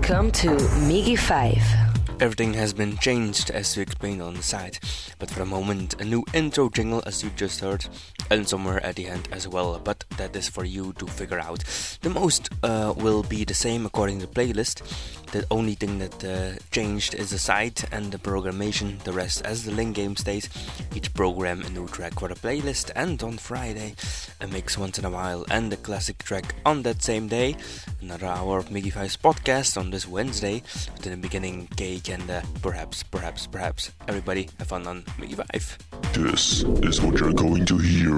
Welcome to MIGY 5. Everything has been changed as we explained on the site, but for the moment, a new intro jingle as you just heard, and somewhere at the end as well, but that is for you to figure out. The most uh, will be the same according to the playlist. The only thing that uh, changed is the site and the programmation, the rest as the link game stays. Each program a new track for the playlist, and on Friday, a mix once in a while, and a classic track on that same day. Another hour of MIGY Five's podcast on this Wednesday, with in the beginning cake and uh, perhaps, perhaps, perhaps everybody have fun on MIGY 5. This is what you're going to hear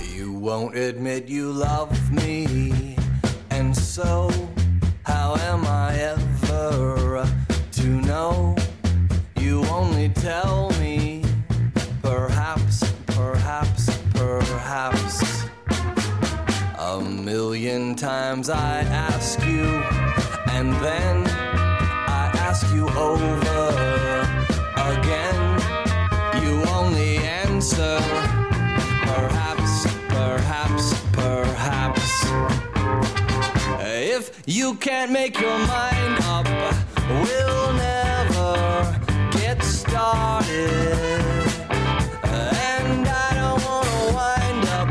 Won't admit you love me, and so how am I ever to know? You only tell me, perhaps, perhaps, perhaps. A million times I ask you, and then I ask you over you can't make your mind up, we'll never get started. And I don't wanna wind up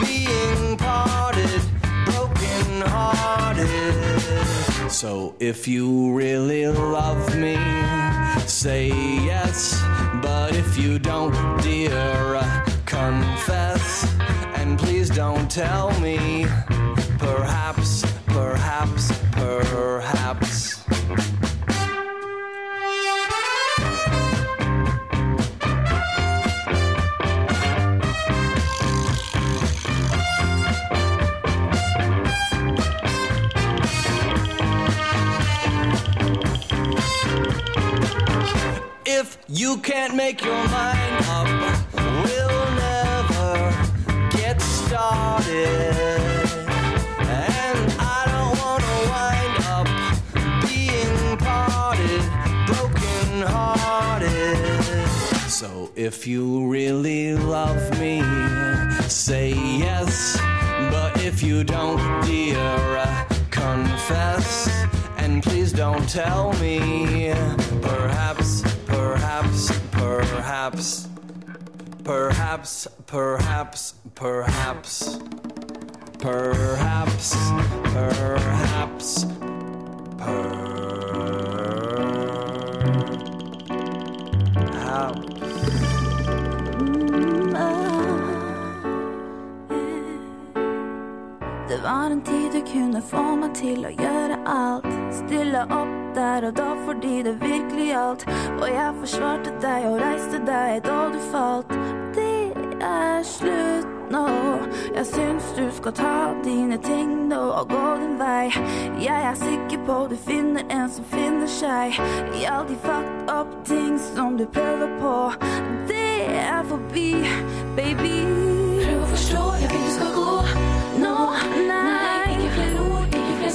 being parted, broken hearted. So if you really love me, say yes. But if you don't, dear, confess. And please don't tell me, you can't make your mind up, we'll never get started. And I don't wanna wind up being parted, broken hearted. So if you really love me, say yes. But if you don't, dear, uh, confess. And please don't tell me, perhaps, perhaps, perhaps, perhaps, perhaps, perhaps, perhaps, perhaps, perhaps. Det var en tid du kunne få meg til å gjøre alt. Stille opp der og da fordi det virkelig gjaldt. Og jeg forsvarte deg og reiste deg da du falt. Det er slutt nå. Jeg syns du skal ta dine ting nå og gå din vei. Jeg er sikker på du finner en som finner seg i all de fucked up ting som du prøver på. Det er forbi, baby. Prøv å forstå, jeg vil du skal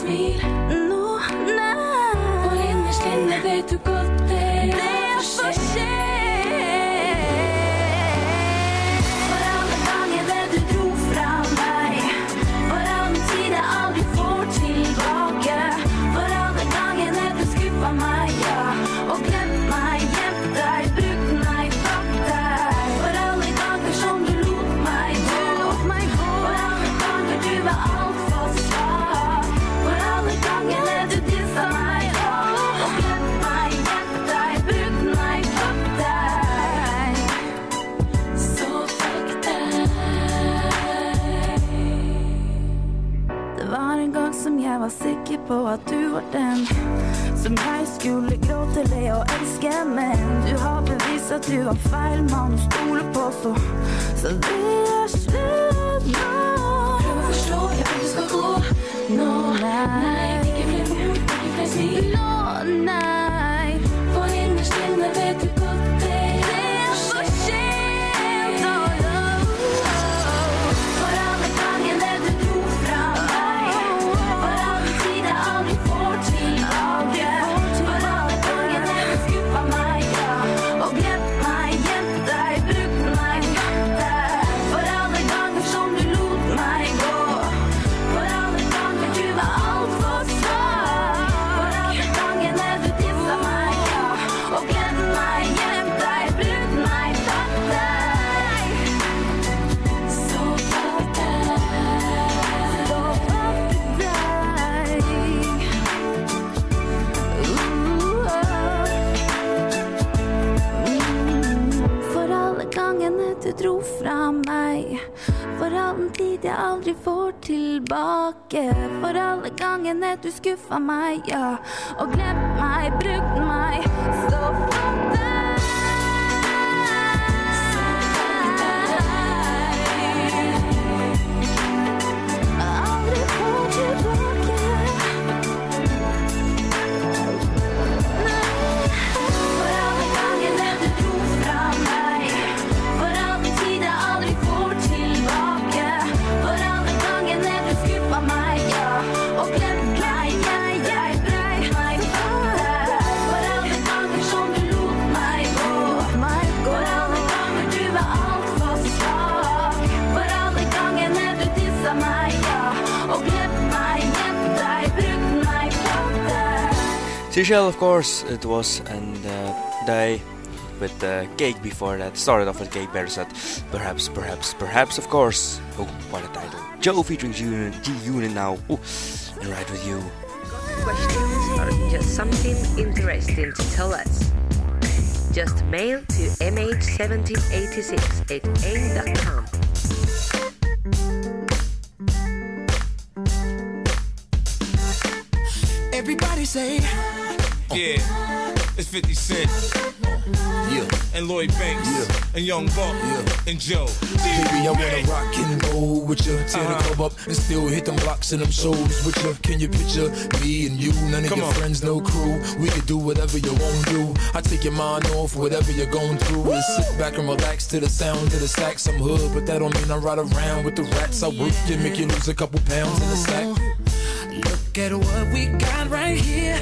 いるのな俺のしてなでとこ var sikker på at du var den som jeg skulle gråte, le og elske, men du har bevist at du var feil mann å stole på, så, så det er slutt nå. Prøv å forstå, jeg vil du skal gå. Nå, nei. Ikke flere ord, ikke flere smil. Nå, nei. Tilbake. For alle gangene du skuffa meg, ja. Og glemt meg, brukt meg. Så Seychelles, of course, it was, and uh, they with the cake before that started off with Cake Bear said, perhaps, perhaps, perhaps, of course. Oh, what a title! Joe featuring G Unit, G Unit now, Ooh, and right with you. questions or just something interesting to tell us, just mail to mh1786 at aim.com. Everybody say, Yeah, it's 50 Cent yeah. and Lloyd Banks Yeah. and Young Buck Yeah. and Joe. Baby, I wanna rock and roll with you. Tear the uh-huh. club up and still hit them blocks and them shows with you. Can you picture me and you? None of Come your on. friends, no crew. We could do whatever you want to do. I take your mind off whatever you're going through. And sit back and relax to the sound of the sax. I'm hood, but that don't mean I ride around with the rats. I work you, make you lose a couple pounds in the sack. Look at what we got right here.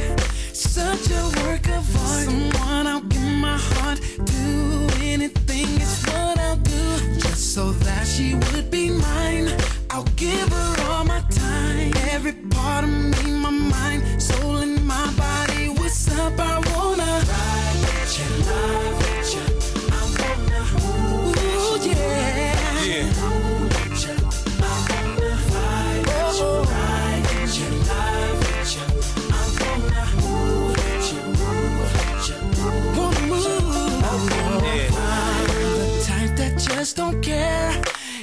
Such a work of art. Someone I'll give my heart to. Anything is what I'll do. Just so that she would be mine. I'll give her all my time. Every part of me, my mind, soul, and my body. What's up? Don't care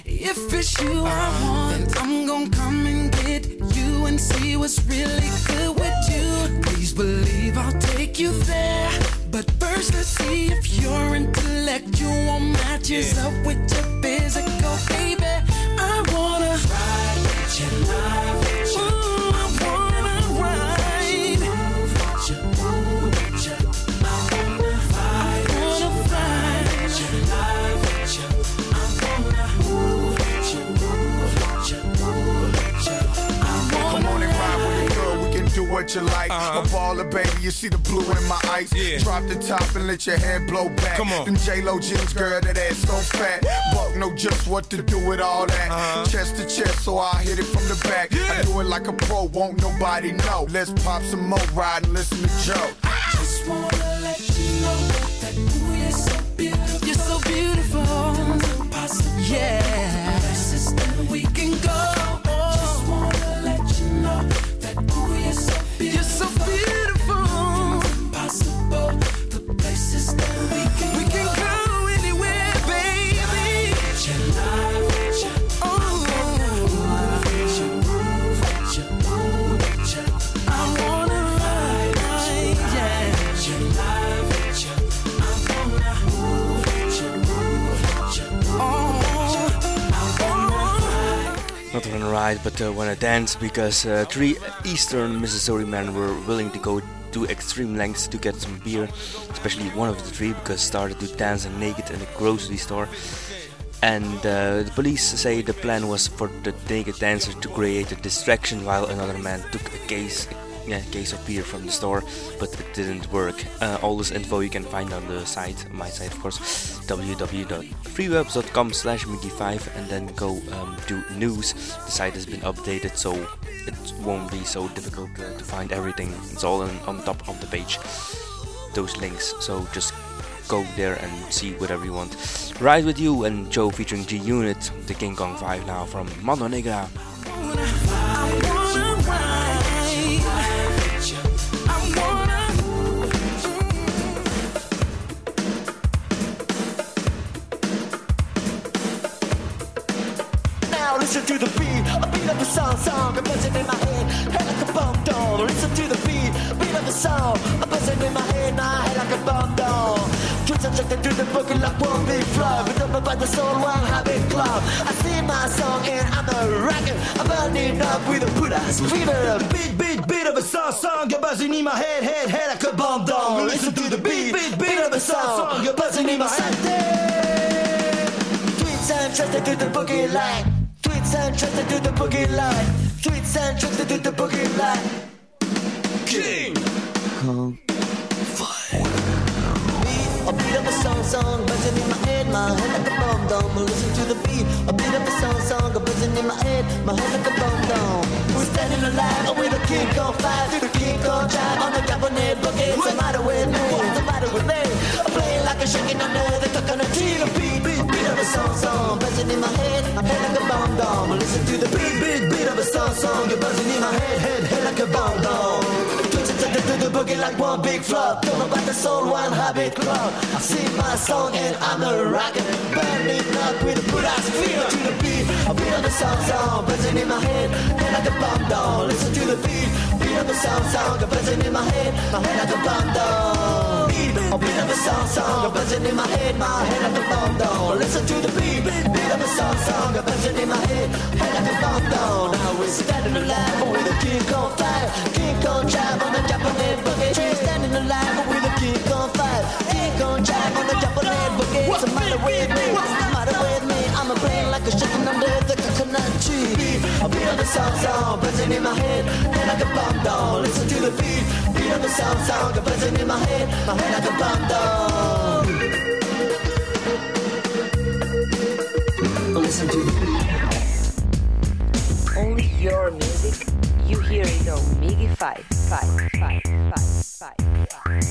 if it's you I want. I'm gonna come and get you and see what's really good with you. Please believe I'll take you there. But first, let's see if your intellectual matches Yeah. up with your physical, baby. I wanna ride with you, love with you. What you like. Uh-huh. A baller, baby, you see the blue in my eyes. Yeah. Drop the top and let your hair blow back. Come on. Them J-Lo jeans, girl, that ass so fat. Buck know just what to do with all that. Uh-huh. Chest to chest, so I hit it from the back. I do it like a pro, won't nobody know. Let's pop some more, ride and listen to Joe. Just wanna let you know that ooh, you're so beautiful. You're so beautiful. Yeah. Ride, but uh, wanna dance because uh, three Eastern Missouri men were willing to go to extreme lengths to get some beer. Especially one of the three because started to dance and naked in a grocery store. And uh, the police say the plan was for the naked dancer to create a distraction while another man took a case, yeah, case of beer from the store, but it didn't work. Uh, all this info you can find on the site, my site of course, www.freewebs.com slash Mickey5 and then go um, to news. The site has been updated so it won't be so difficult uh, to find everything. It's all on, on top of the page, those links. So just go there and see whatever you want. Ride with you and Joe featuring G Unit, the King Kong 5 now from Mano Negra. Listen to the beat, a beat of the song, song, a buzzing in my head, head like a bomb down. Listen to the beat, beat of the song, a buzzing in my head, my head like a bomb down. Twitch and check to the book like one big flow, but up by the soul, one habit club. I sing my song and I'm a rocker. I'm burning up with a put ass fever. Beat, beat, beat of a song, song, a buzzing in my head, head, head like a bomb down. Listen to the beat, beat, beat of a song, song, a buzzing in my head. Tweets and trust to the boogie line. Tweets and trust to the boogie line. Tweets and trust to the boogie line. King Kong a beat of a song, song, buzzing in my head, my head like a bomb dome. Listen to the beat, a beat of a song, song, buzzing in my head, my head like a bomb dome. We're standing alive with a King Kong five, through the King Kong drive on the Japanese boogie. What's the matter with me? What's the matter with me? I'm playing like a shaking under the coconut tree. A song, song, buzzing in my head, my head like a bomb dome. Listen to the beat, beat, beat of a song, song, you're buzzing in my head, head, head like a bomb dome to the boogie like one big flop. Don't know about the soul, one habit club. I sing my song and I'm a rocker. Burning up with a good ass feel to the beat. I beat the sound sound, buzzing in my head, head like a bomb down. Listen to the beat, beat on the sound sound, buzzing in my head, my head like a bomb down. Beat, beat on the sound sound, buzzing in my head, my head like the bomb down. Listen to the beat, beat on the sound sound, buzzing in my head, head like a bomb down. Now we're standing alive with a king on fire, king on drive on the Japanese boogie. Tree standing alive with a king on fire, king on drive on the Japanese boogie. What's the matter with me? What's the matter with me? I'm a brain like a chicken under the coconut tree. I beat on the sound sound, buzzing in my head, head like a bomb down. Listen to the beat, beat on the sound sound, buzzing in my head, my head like a bomb down. 5, 5, 5, 5, 5, 5.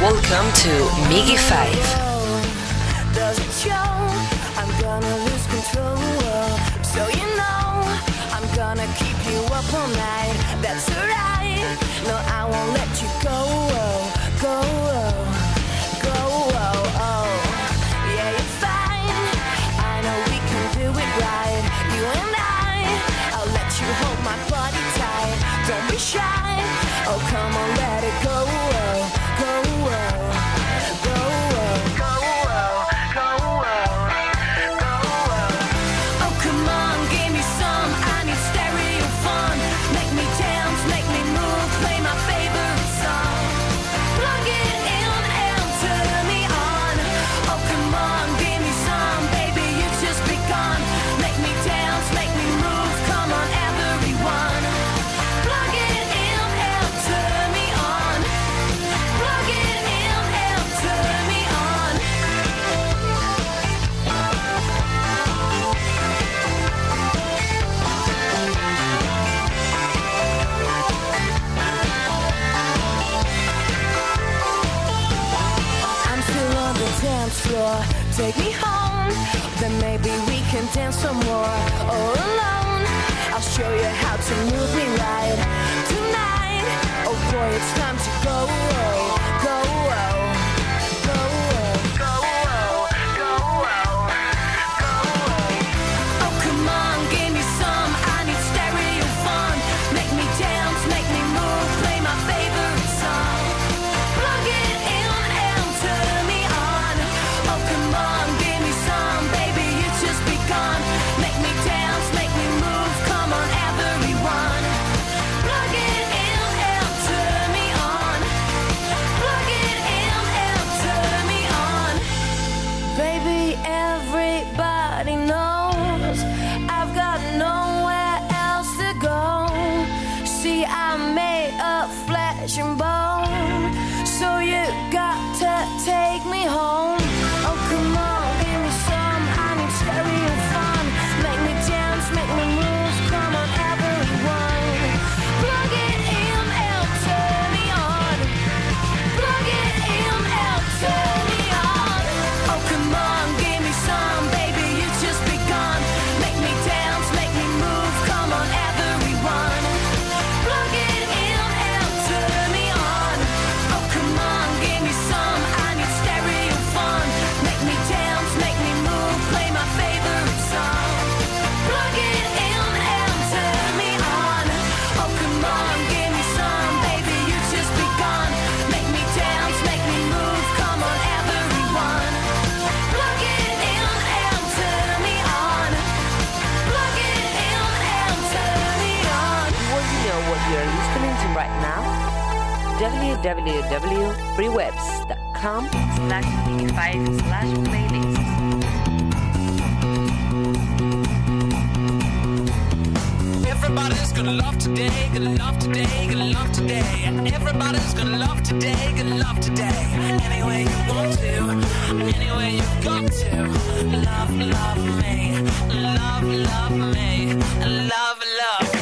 Welcome to MIGY 5. To move me right tonight. Oh boy, it's time to go, go, www.freewebs.com slash 5 slash. Everybody's gonna love today, gonna love today, gonna love today. Everybody's gonna love today, gonna love today. Any way you want to, any way you've got to. Love, love me, love, love me, love, love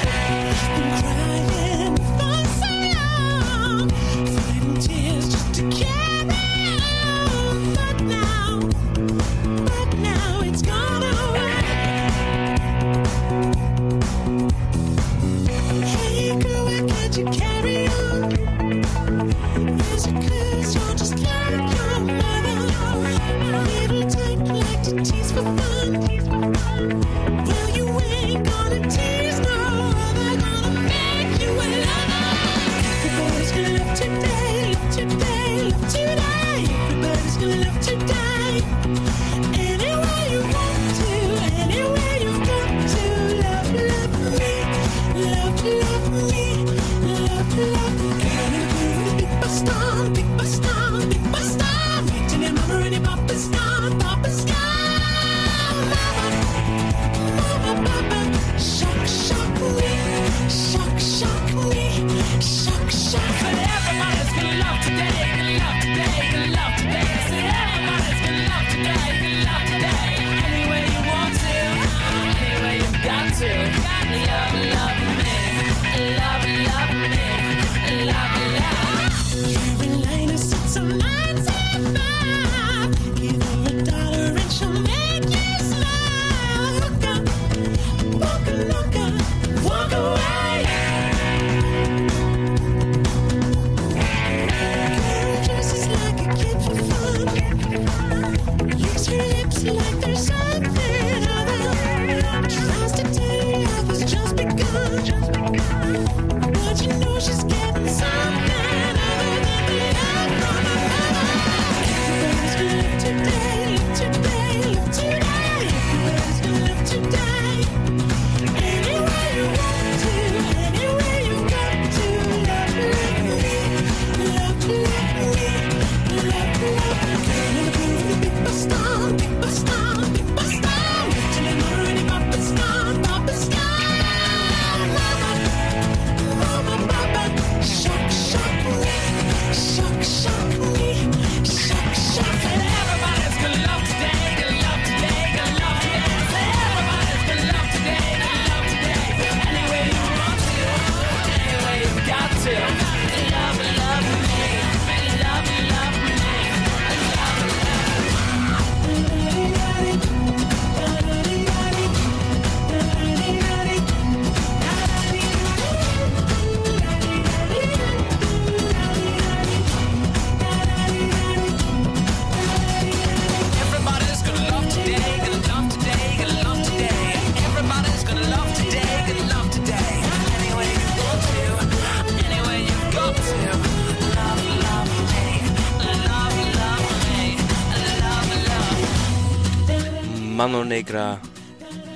Mano Negra.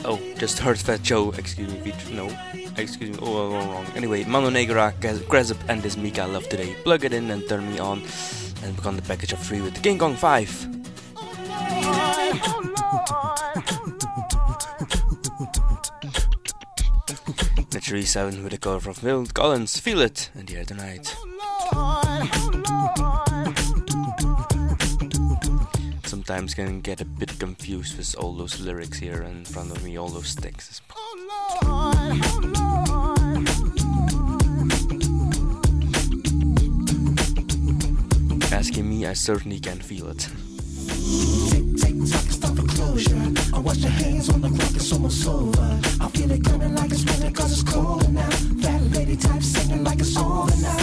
Oh, just heard Fat Joe. Excuse me. No, excuse me. Oh, I wrong, wrong. Anyway, Mano Negra, Grasp, and this Mika Love Today. Plug it in and turn me on, and become the package of three with King Kong 5. The 3 7 with a cover from Phil Collins. Feel it in the air tonight. Sometimes can get a bit confused with all those lyrics here in front of me, all those texts. Asking me, I certainly can feel it. I wash your hands on the clock, it's almost over. I feel it coming like it's winter it's colder now. That lady type singing like it's over now.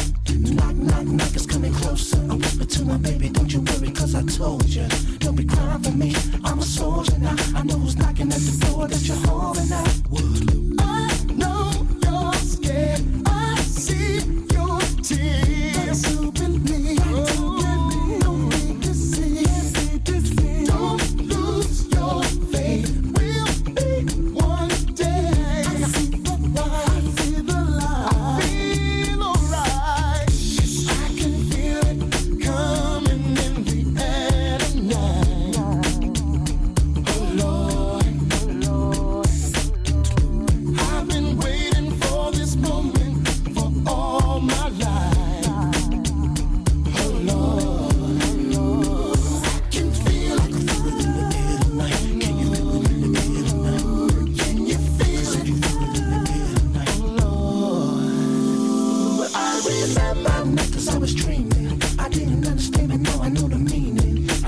Knock, knock, knock, it's coming closer. I whisper to my baby, don't you worry cause I told you. Don't be crying for me, I'm a soldier now. I know who's knocking at the door that you're holding now. I know you're scared.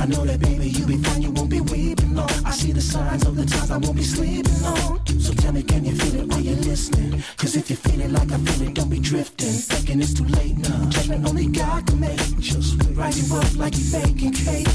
know that baby you'll be fine, you won't be weeping long. I see the signs of the times I won't be sleeping long. So tell me, can you feel it? Are you listening? Cause if you feel it like I feel it, don't be drifting. Thinking it's too late now. Judgment only God can make. Just wait. Rise you up like you're baking cake.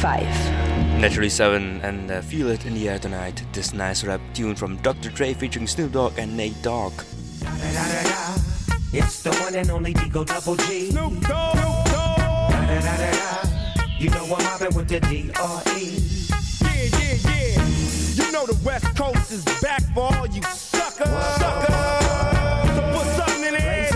5. Naturally 7 and uh, Feel It in the Air Tonight. This nice rap tune from Dr. Dre featuring Snoop Dogg and Nate Dogg. It's the one and only D.O. Double G. Snoop Dogg. You know I'm mobbing with the D.R.E. Yeah, yeah, yeah. You know the West Coast is back for all you suckers. Suckers. So put something in the air.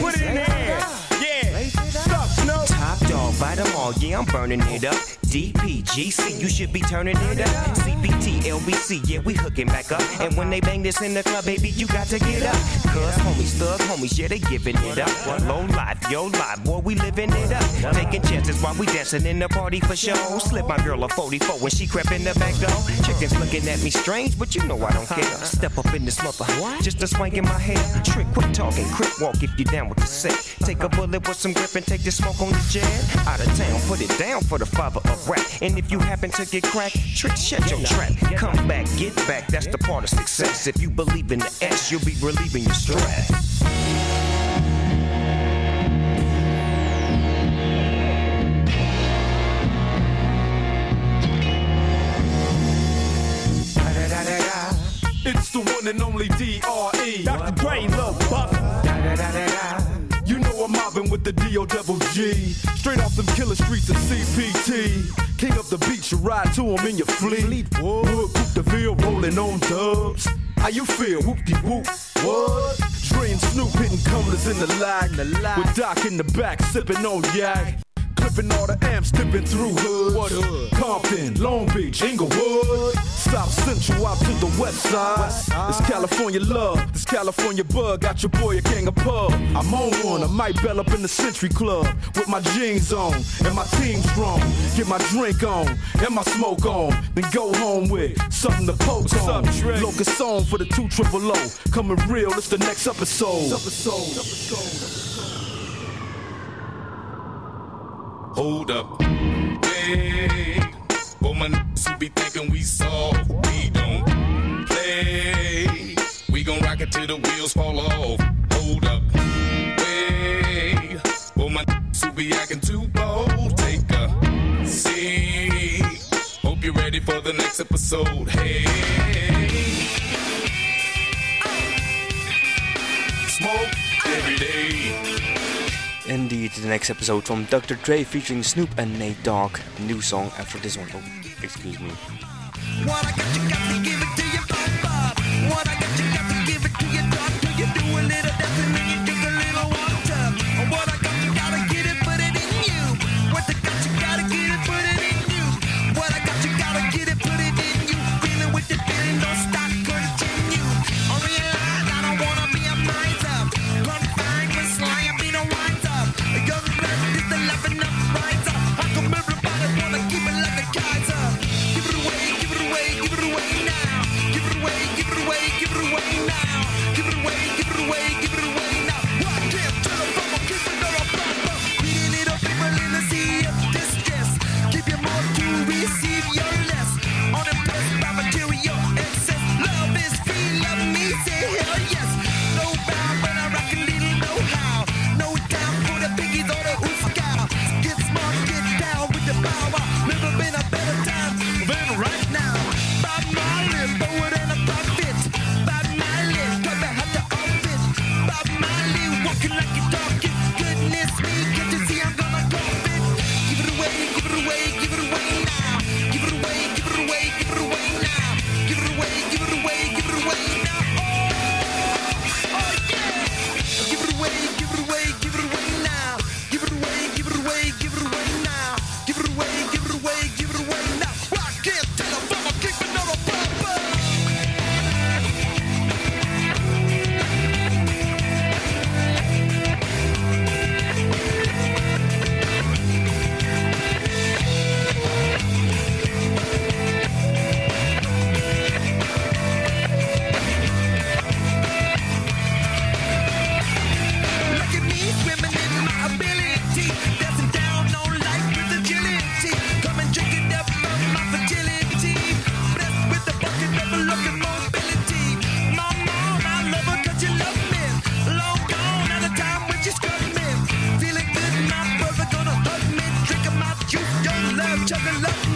Put it in the air. Yeah. Suck, Snoop. Top dog, bite them all, yeah, I'm burning it up. DPGC, you should be turning it up. CPT, LBC, yeah, we hooking back up. And when they bang this in the club, baby, you got to get up. Cuz homies, thug homies, yeah, they giving it up. Low life, yo life, boy, we living it up. Taking chances while we dancing in the party for show. Slip my girl a 44 when she crept in the back door. Chickens looking at me strange, but you know I don't care. Step up in this mother, just a swank in my hair. Trick, quit talking, quick walk if you down with the set. Take a bullet with some grip and take the smoke on the jet. Out of town, put it down for the father of rap. And if you happen to get cracked, trick, shut your trap. Come back, get back, that's the part of success. If you believe in the S, you'll be relieving your stress. It's the one and only. Dr. D.O. double G. Straight off them killer streets of CPT. King up the beach, you ride to him in your fleet. Wood, Coupe de Ville, rolling on dubs. How you feel? Whoop-de-whoop. What? Dre and Snoop hitting cumblers in the lag. With Doc in the back, sipping on yak. Clipping all the amps, dipping through hoods. What hood? Compton, Long Beach, Inglewood. South Central out to the west side. It's California love, this California bug. Got your boy a king of pub. I'm on one, I might bell up in the Century Club. With my jeans on and my team strong. Get my drink on and my smoke on. Then go home with something to poke on. Locust on for the two triple O. Coming real, it's the next episode. Hold up. Wait. But my niggas who be thinking we soft, we don't play. We gon' rock it till the wheels fall off. Hold up. Wait. But my niggas who be acting too bold, take a seat. Hope you're ready for the next episode. Hey. smoke every day indeed the next episode from Dr. Dre featuring Snoop and Nate Dogg. New song after this one. Oh, excuse me. each other love.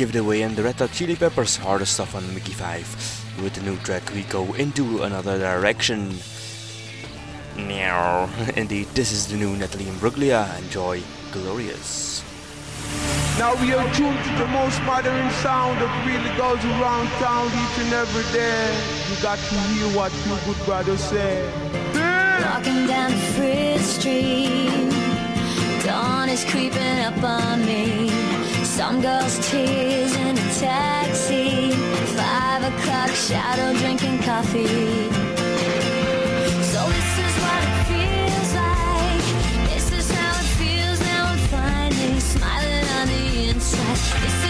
Give It Away and the Red Hot Chili Peppers hardest stuff on MIGY 5. With the new track we go into another direction. Meow. Indeed, this is the new Natalie Imbruglia. Enjoy Glorious. Now we are tuned to the most modern sound that really goes around town each and every day. You got to hear what two good brothers say. Walking down the Street, dawn is creeping up on me. Some girls tears in a taxi. Five o'clock shadow drinking coffee. So this is what it feels like. This is how it feels now. I'm finally smiling on the inside. This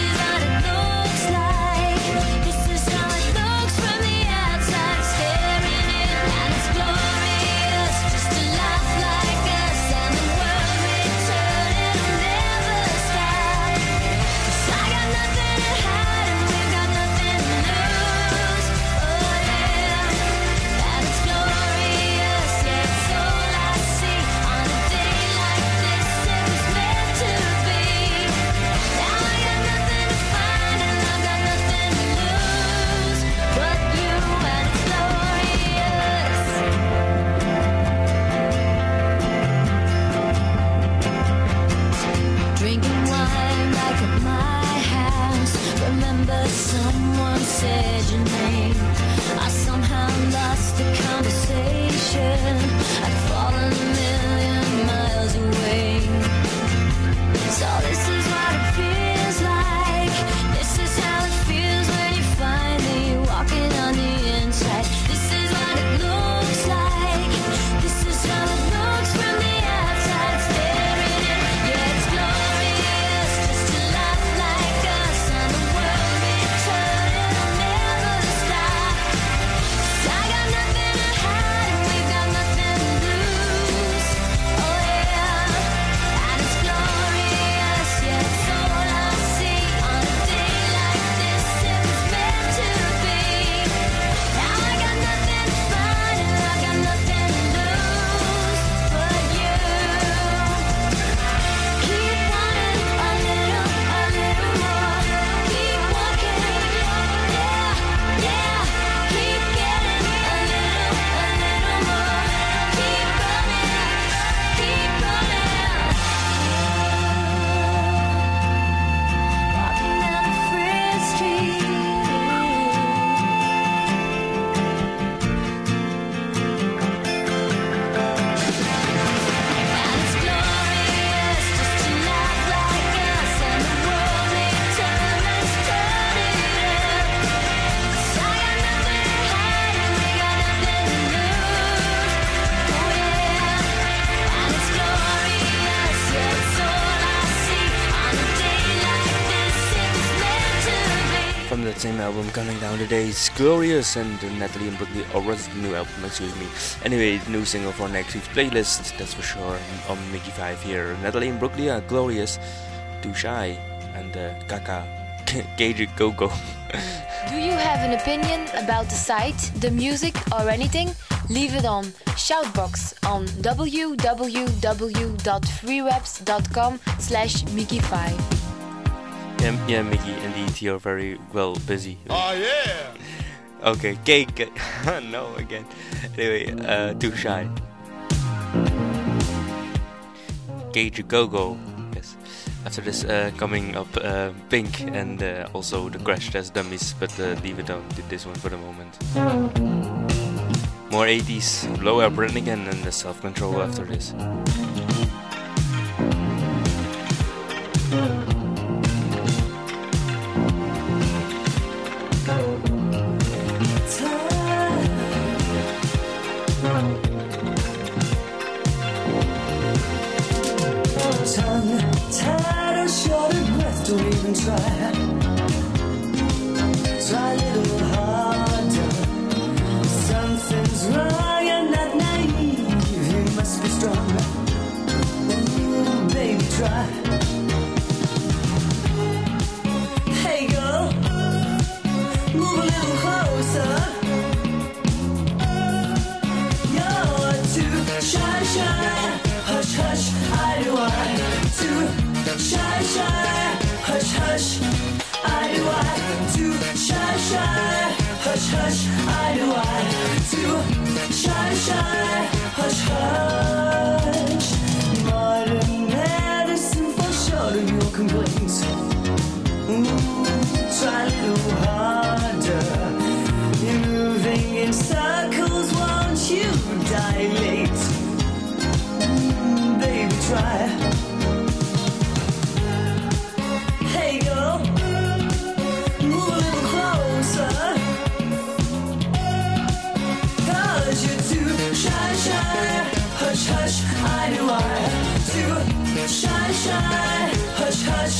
Counting Days, Glorious, and Natalie Imbruglia, the new album, excuse me. Anyway, new single for next week's playlist, that's for sure, on MIGY 5 here. Natalie Imbruglia are Glorious, Too Shy, and uh, Kaka, Gage Go. Do you have an opinion about the site, the music, or anything? Leave it on Shoutbox on www.freereps.com slash MIGY5. Yeah, yeah, Mickey, indeed, you're very well busy. Oh yeah. Okay, cake. no, again. Anyway, uh, too shy. Kajagoogoo. Yes. After this, uh, coming up, uh, Pink and uh, also the Crash Test Dummies, but uh, leave it on this one for the moment. More 80s, Laura Branigan and the Self Control after this. Tied short of breath, don't even try. Try a little harder. Something's wrong, you're not naive. You must be strong. Ooh, baby, try. Hey, girl, move a little closer. You're too shy, shy. Hush, hush, shy, shy. Hush, hush, I do I. Too shy, shy. Hush, hush, I do I. Too shy, shy. Hush, hush. shine, hush hush,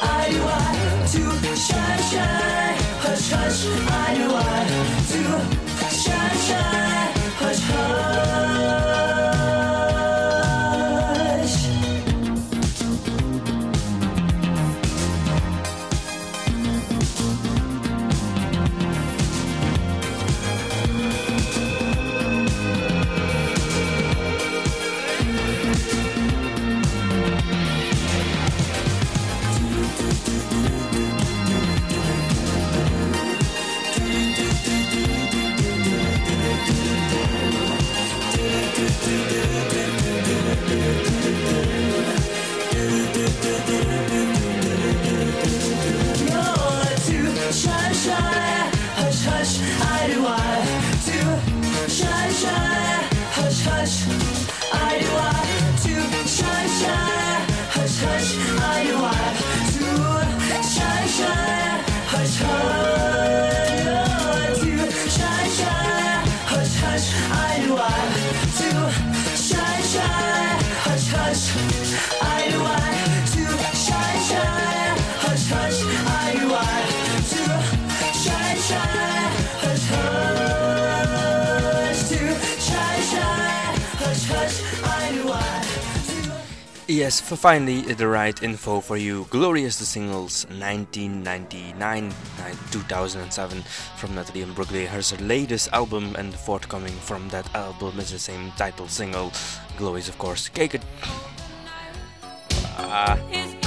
I do I to shine shine, hush hush, I do I to shine shine. Yes, finally the right info for you. Glorious the singles 1999 2007 from Natalie Imbruglia. Her latest album and forthcoming from that album is the same title single. Glorious, of course. Cake it. Uh.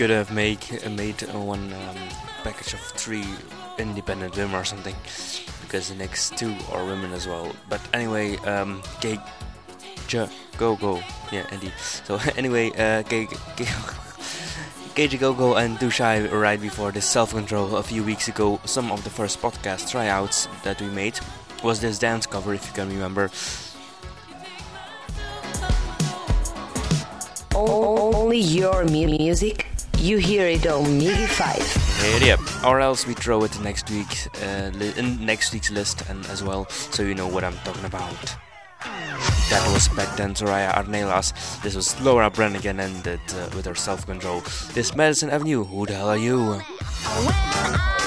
could have make uh, made uh, one um, package of three independent women or something because the next two are women as well. But anyway, um, gay, ja, go go, yeah, indeed. So anyway, uh, gay, gay. Kajagoogoo and Dushai right before the self control a few weeks ago. Some of the first podcast tryouts that we made was this dance cover, if you can remember. Only your music you hear it on MIGY 5. Yeah, or else we throw it next week, uh, li- in next week's list, and as well, so you know what I'm talking about. That was back then Soraya Arnelas. This was Laura Branigan ended uh, with her self control. This Madison Avenue, who the hell are you? You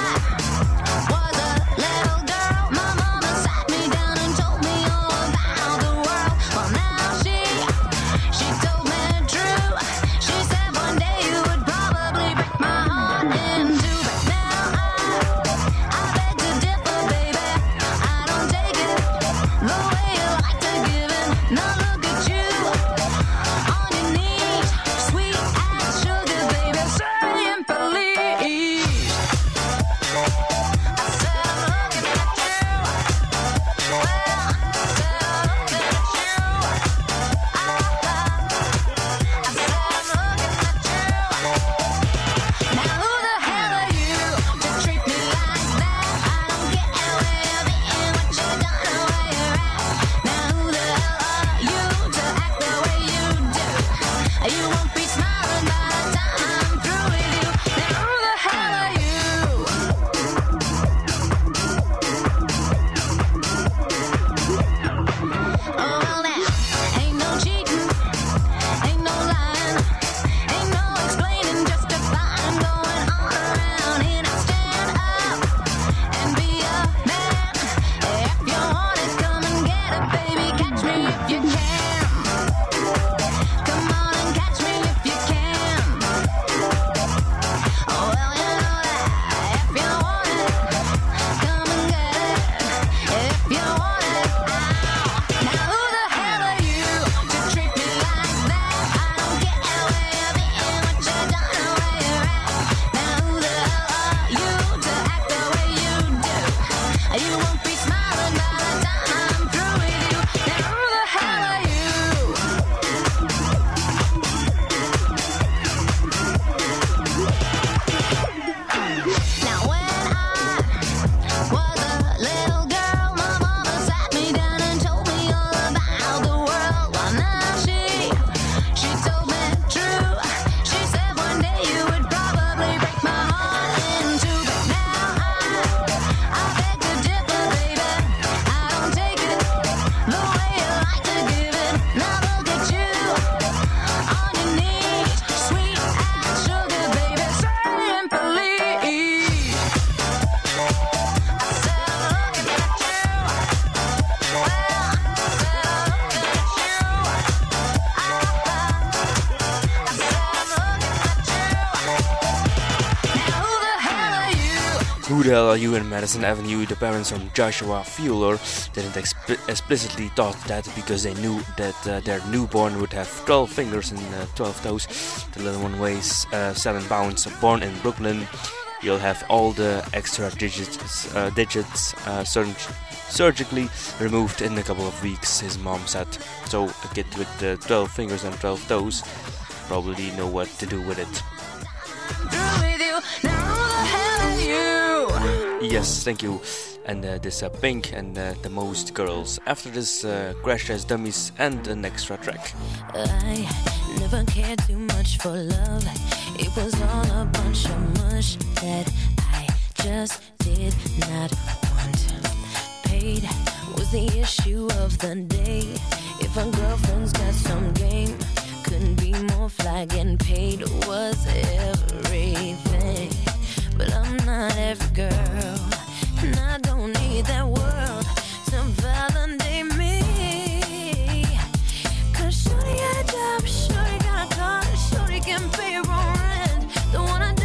Madison Avenue? The parents from Joshua Fuller didn't exp- explicitly thought that because they knew that uh, their newborn would have 12 fingers and uh, 12 toes. The little one weighs uh, 7 pounds. Born in Brooklyn, you'll have all the extra digits, uh, digits uh, surg- surgically removed in a couple of weeks, his mom said. So a kid with uh, 12 fingers and 12 toes probably know what to do with it. Yes, thank you. And uh, this uh, Pink and uh, the Most Girls. After this, uh, Crash Test Dummies and an extra track. I never cared too much for love. It was all a bunch of mush that I just did not want. Paid was the issue of the day. If a girlfriend's got some game, couldn't be more paid was everything. But I'm not every girl, and I don't need that world to validate me. Cause shorty got a job, shorty got a car, shorty can pay rent. Don't wanna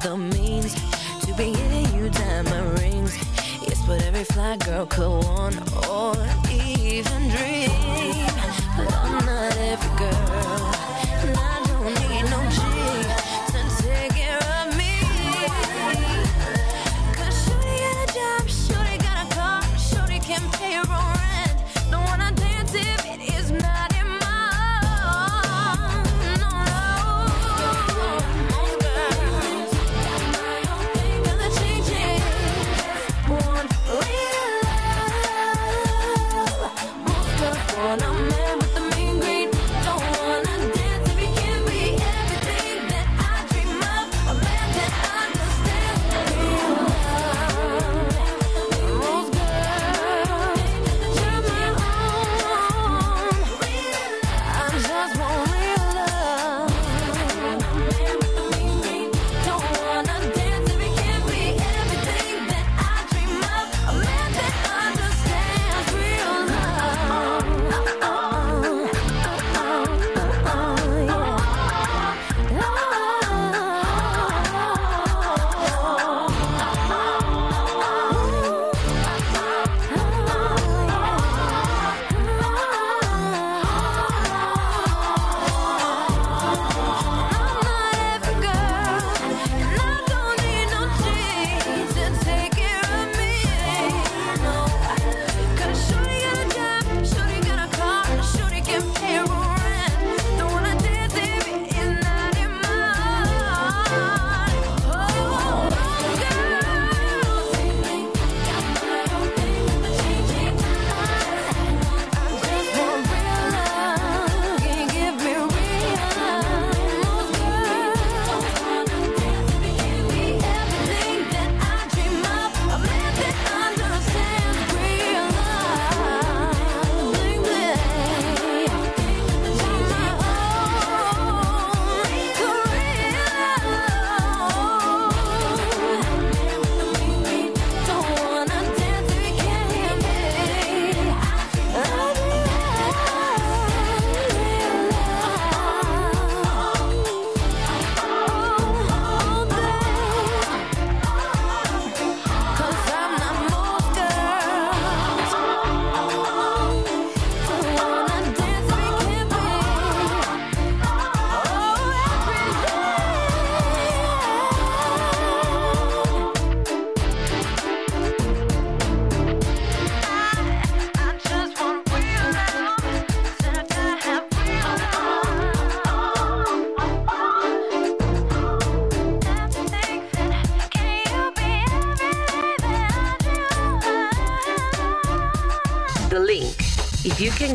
the means to be giving you diamond rings. Yes, but every fly girl could want or even dream. But I'm not every girl,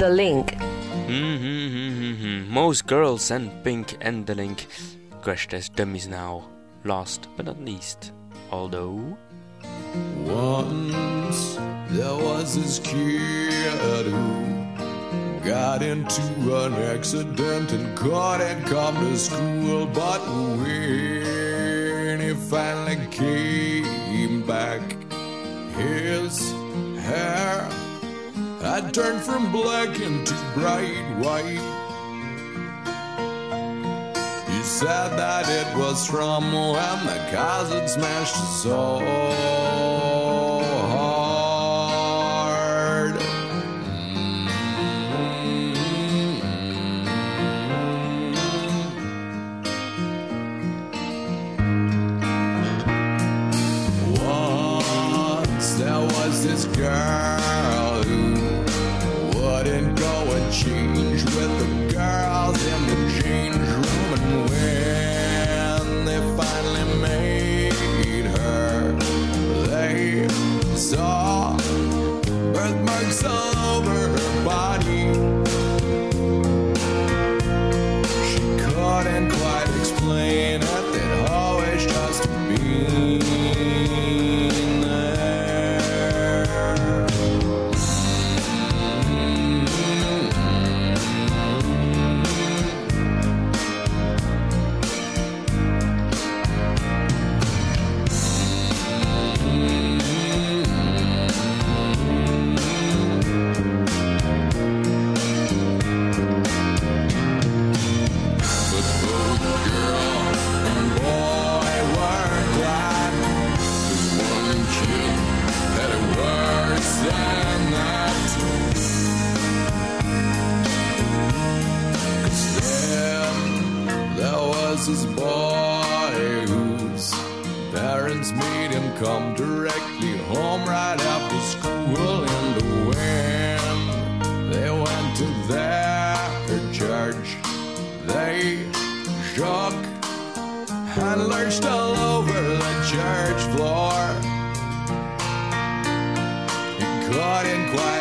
The link. Mm-hmm. Most girls and Pink and the Link. Crash Test Dummies now. Last but not least. Although. Once there was this kid who got into an accident and couldn't come to school. But when he finally came back, his hair had turned from black into bright white. He said that it was from when the cars had smashed so hard. Boy whose parents made him come directly home right after school in the wind. They went to their church. They shook and lurched all over the church floor. He couldn't quite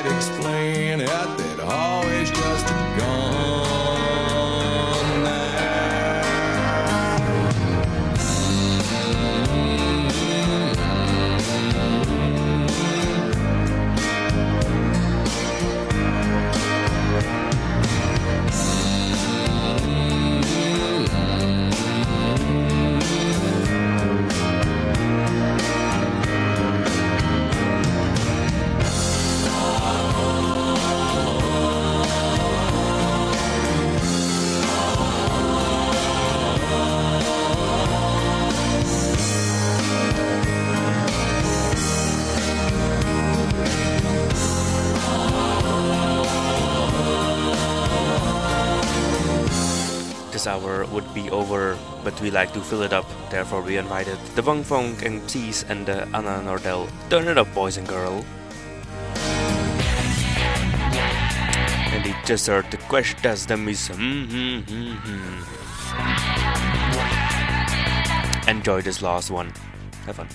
This hour would be over, but we like to fill it up. Therefore, we invited the Bomfunk MCs and the Anna Nordell. Turn it up, boys and girl. And they just heard the question does them is hmm, hmm, hmm, hmm. Enjoy this last one. Have fun.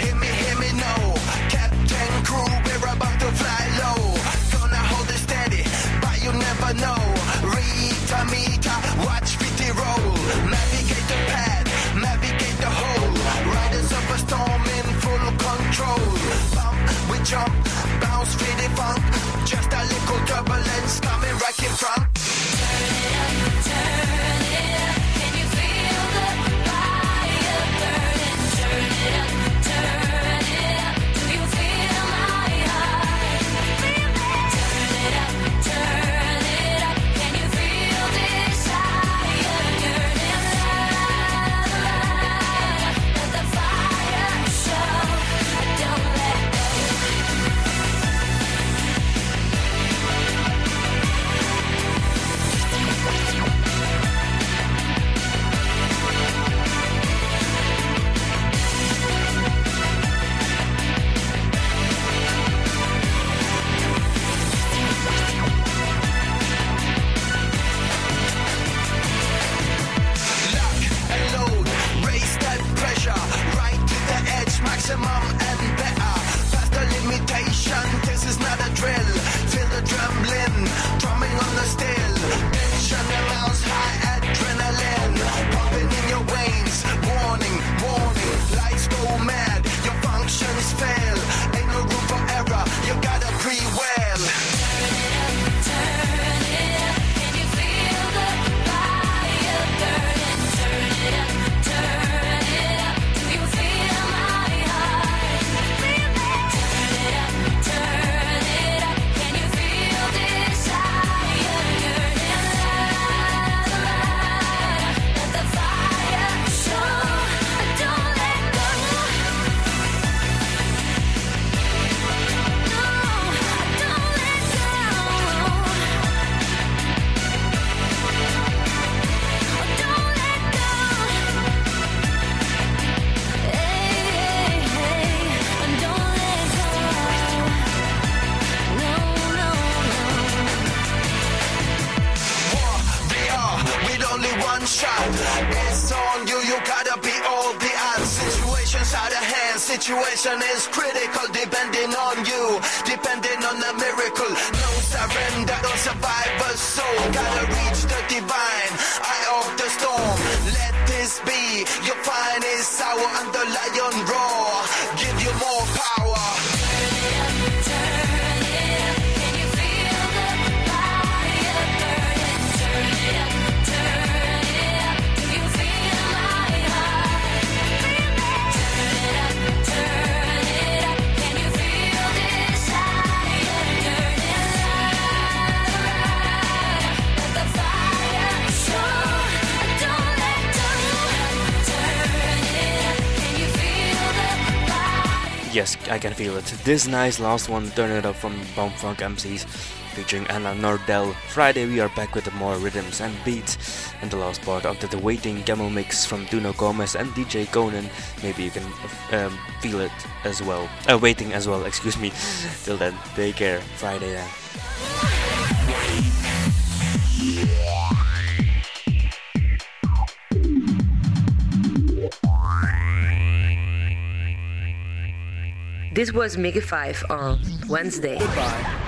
Hear me, hear me, no. Captain crew, we're about to fly Navigate the path, navigate the hole. Riders of a storm in full control. Bump, we jump, bounce, really funk. Just a little turbulence coming I can feel it. This nice last one, Turn It Up from Bomfunk MCs. featuring Anna Nordell. Friday we are back with more rhythms and beats. And the last part the, the Waiting Camel mix from Duno Gomez and DJ Conan. Maybe you can um, feel it as well. Uh, waiting as well, excuse me. Till then, take care. Friday then. This was Mega 5 on Wednesday. Goodbye.